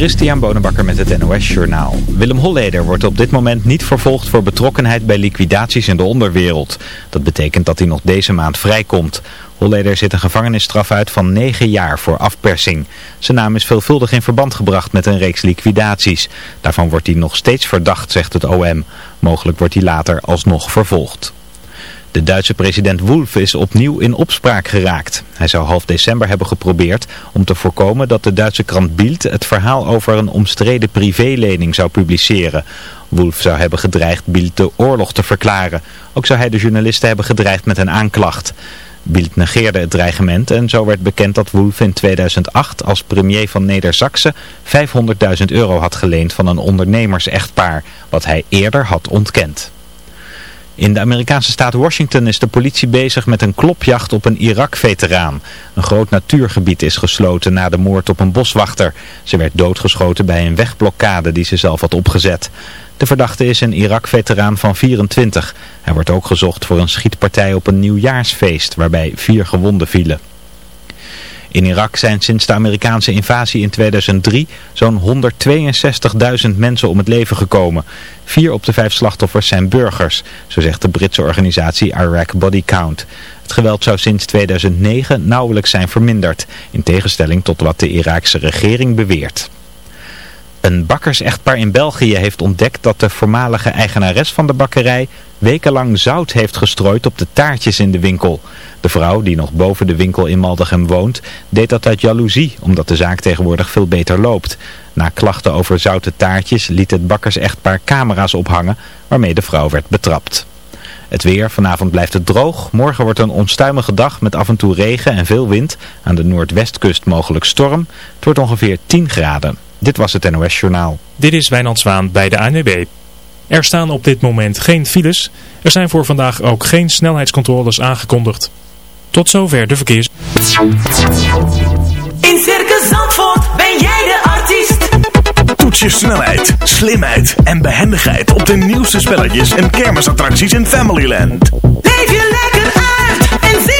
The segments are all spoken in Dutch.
Christian Bonenbakker met het NOS Journaal. Willem Holleder wordt op dit moment niet vervolgd voor betrokkenheid bij liquidaties in de onderwereld. Dat betekent dat hij nog deze maand vrijkomt. Holleder zit een gevangenisstraf uit van 9 jaar voor afpersing. Zijn naam is veelvuldig in verband gebracht met een reeks liquidaties. Daarvan wordt hij nog steeds verdacht, zegt het OM. Mogelijk wordt hij later alsnog vervolgd. De Duitse president Wolf is opnieuw in opspraak geraakt. Hij zou half december hebben geprobeerd om te voorkomen dat de Duitse krant Bild het verhaal over een omstreden privélening zou publiceren. Wolf zou hebben gedreigd Bild de oorlog te verklaren. Ook zou hij de journalisten hebben gedreigd met een aanklacht. Bild negeerde het dreigement en zo werd bekend dat Wolf in 2008 als premier van Neder-Saxe 500.000 euro had geleend van een ondernemers-echtpaar, wat hij eerder had ontkend. In de Amerikaanse staat Washington is de politie bezig met een klopjacht op een Irak-veteraan. Een groot natuurgebied is gesloten na de moord op een boswachter. Ze werd doodgeschoten bij een wegblokkade die ze zelf had opgezet. De verdachte is een Irak-veteraan van 24. Hij wordt ook gezocht voor een schietpartij op een nieuwjaarsfeest waarbij vier gewonden vielen. In Irak zijn sinds de Amerikaanse invasie in 2003 zo'n 162.000 mensen om het leven gekomen. Vier op de vijf slachtoffers zijn burgers, zo zegt de Britse organisatie Iraq Body Count. Het geweld zou sinds 2009 nauwelijks zijn verminderd, in tegenstelling tot wat de Iraakse regering beweert. Een bakkersechtpaar in België heeft ontdekt dat de voormalige eigenares van de bakkerij wekenlang zout heeft gestrooid op de taartjes in de winkel. De vrouw, die nog boven de winkel in Maldegem woont, deed dat uit jaloezie, omdat de zaak tegenwoordig veel beter loopt. Na klachten over zoute taartjes liet het bakkersechtpaar camera's ophangen, waarmee de vrouw werd betrapt. Het weer, vanavond blijft het droog. Morgen wordt een onstuimige dag met af en toe regen en veel wind. Aan de noordwestkust mogelijk storm. Het wordt ongeveer 10 graden. Dit was het NOS Journaal. Dit is Wijnand Zwaan bij de ANWB. Er staan op dit moment geen files. Er zijn voor vandaag ook geen snelheidscontroles aangekondigd. Tot zover de verkeers. In Circus Zandvoort ben jij de artiest. Toets je snelheid, slimheid en behendigheid op de nieuwste spelletjes en kermisattracties in Familyland. Leef je lekker uit en zie.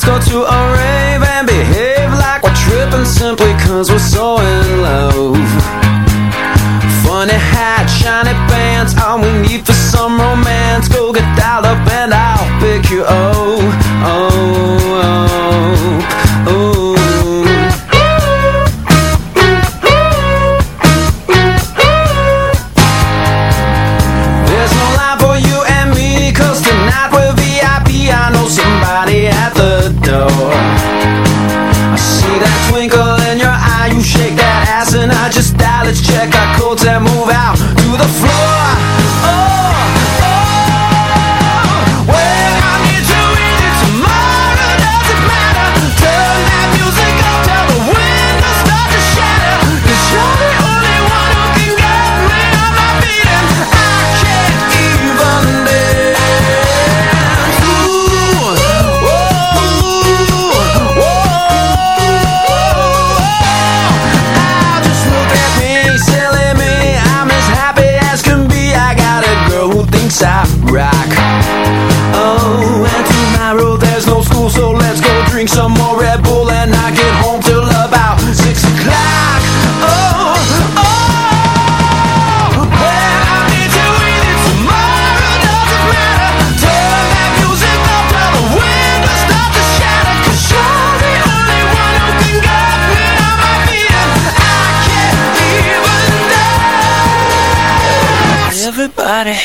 Let's go to a rave and behave like we're tripping simply cause we're so in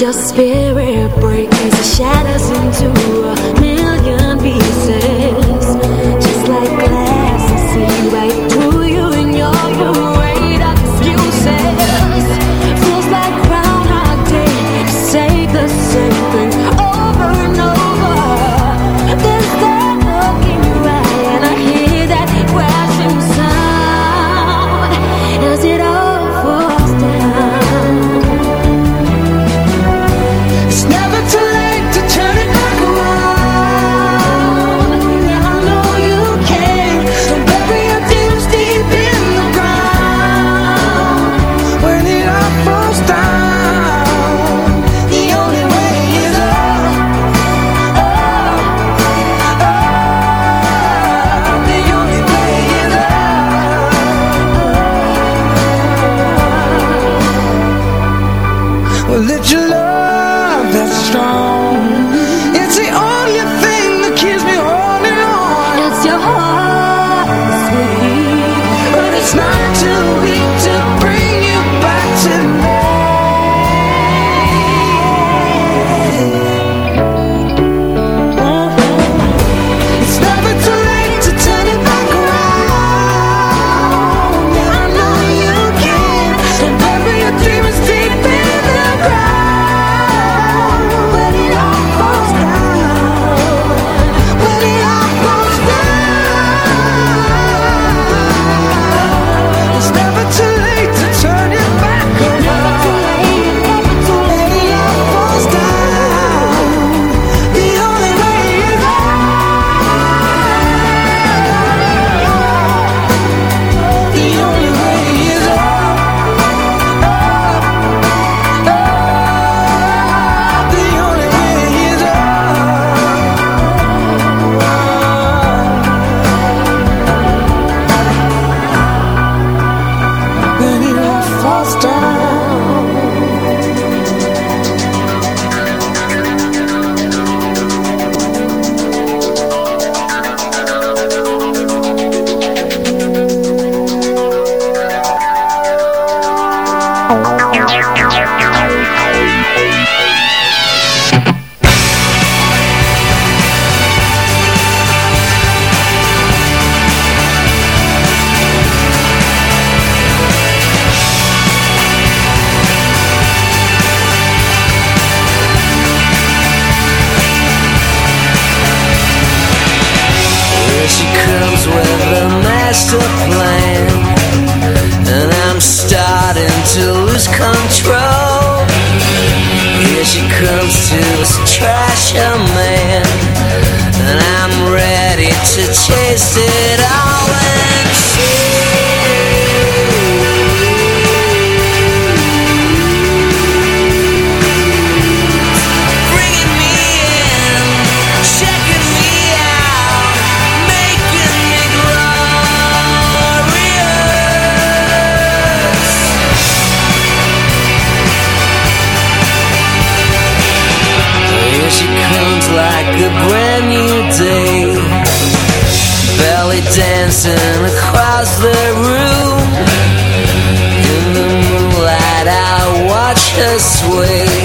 Your spirit breaks, as shadows shatters into a million pieces. this way.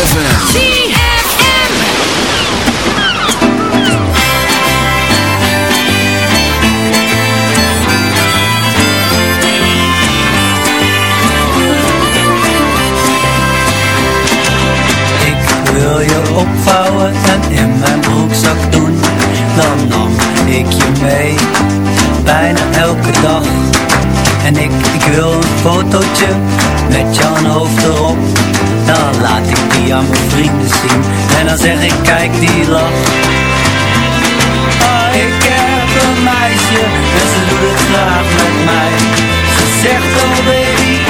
Ik wil je opvouwen en in mijn broekzak doen. Dan nam ik je mee, bijna elke dag. En ik, ik wil een fotootje met jouw hoofd erop aan mijn vrienden zien. En dan zeg ik kijk die lach. Ah, ik heb een meisje en ze doet het graag met mij. Ze zegt oh baby,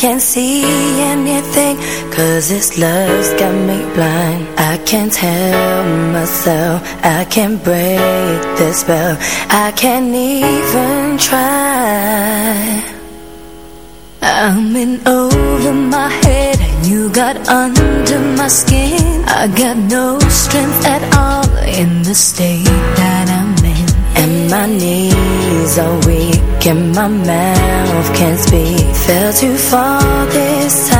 Can't see anything, cause this love's got me blind. I can't help myself, I can't break the spell. I can't even try. I'm in over my head, and you got under my skin. I got no strength at all in the state that I'm in. And my knees are weak, and my mouth can't speak. Fell too far this time.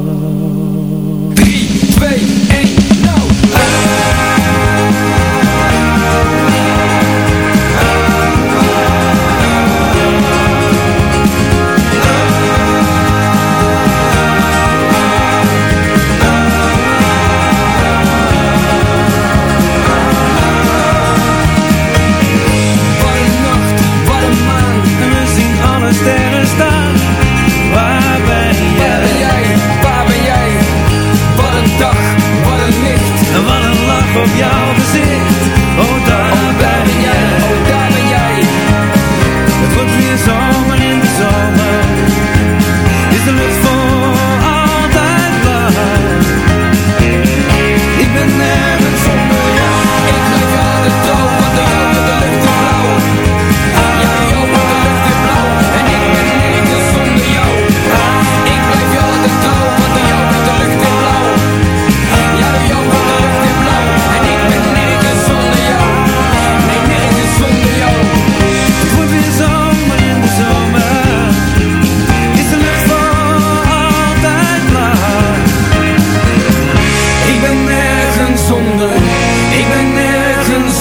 wat een lach op jouw gezicht. Oh daar Oh, daar ben jij, oh daar ben jij. Het wordt weer zomer in de zomer. Is de lucht voor altijd blauw Ik ben nergens zonder jou Ik blijf je altijd trouw,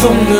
nergens zonder Ik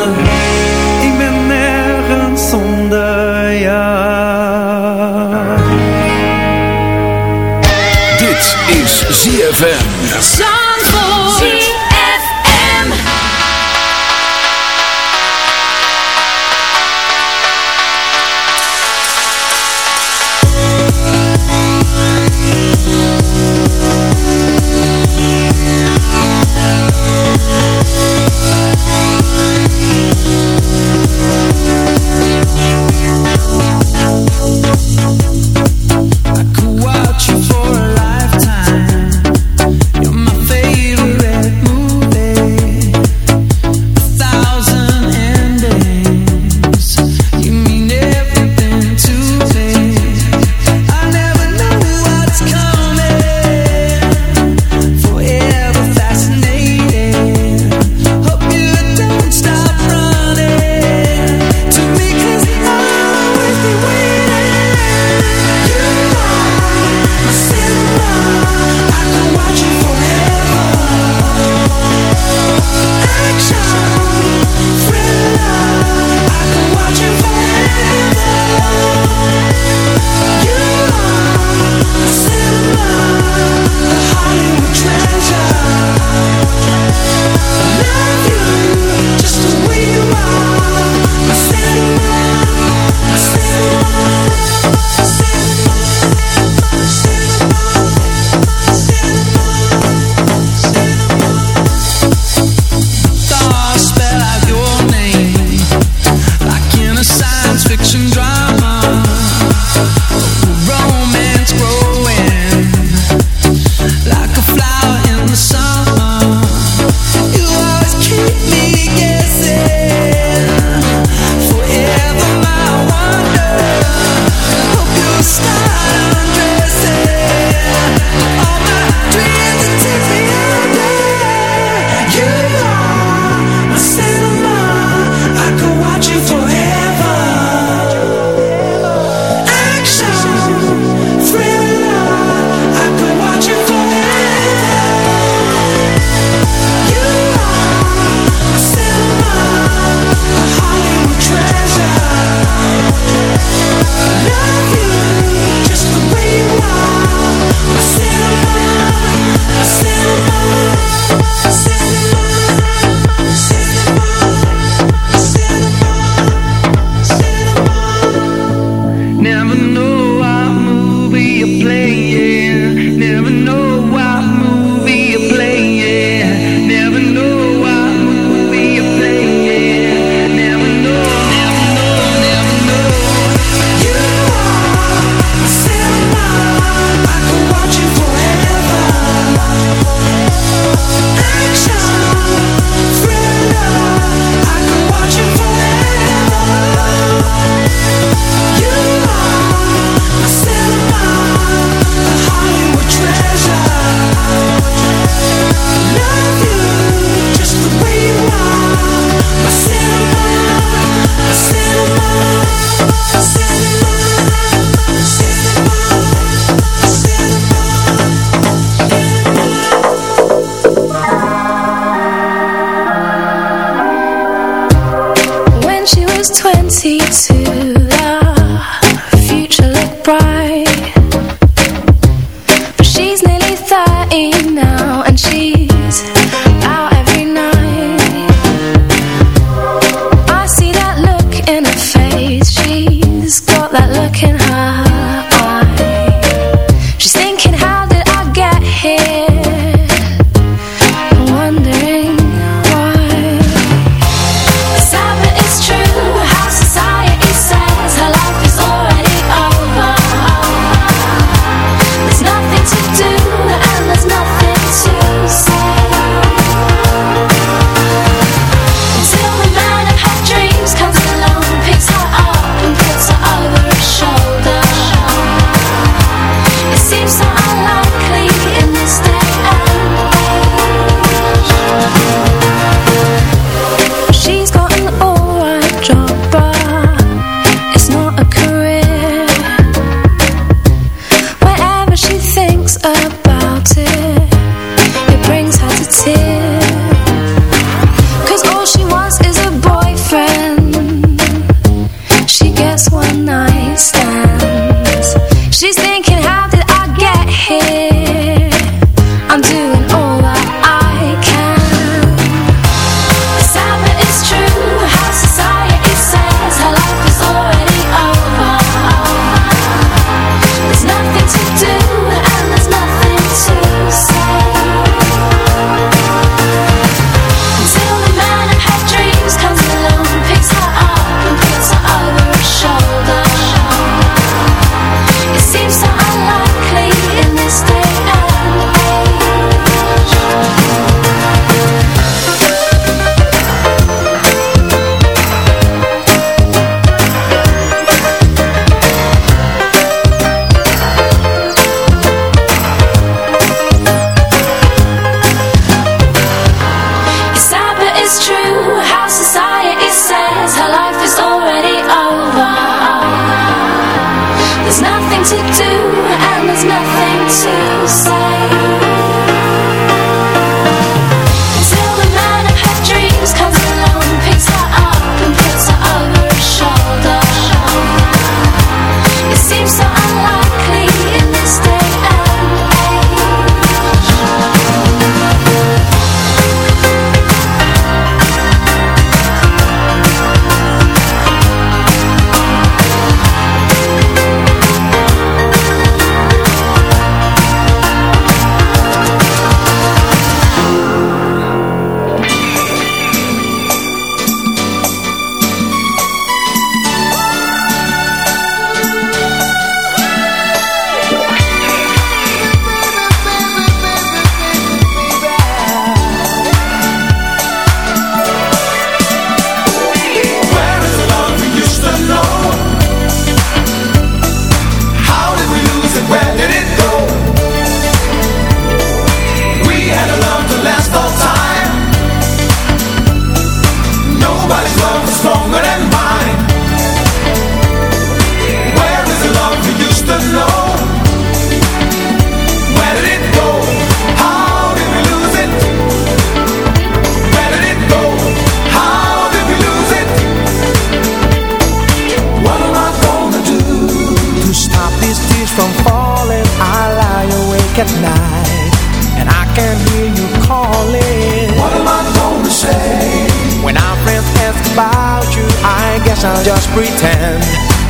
I'll just pretend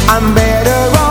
I'm better off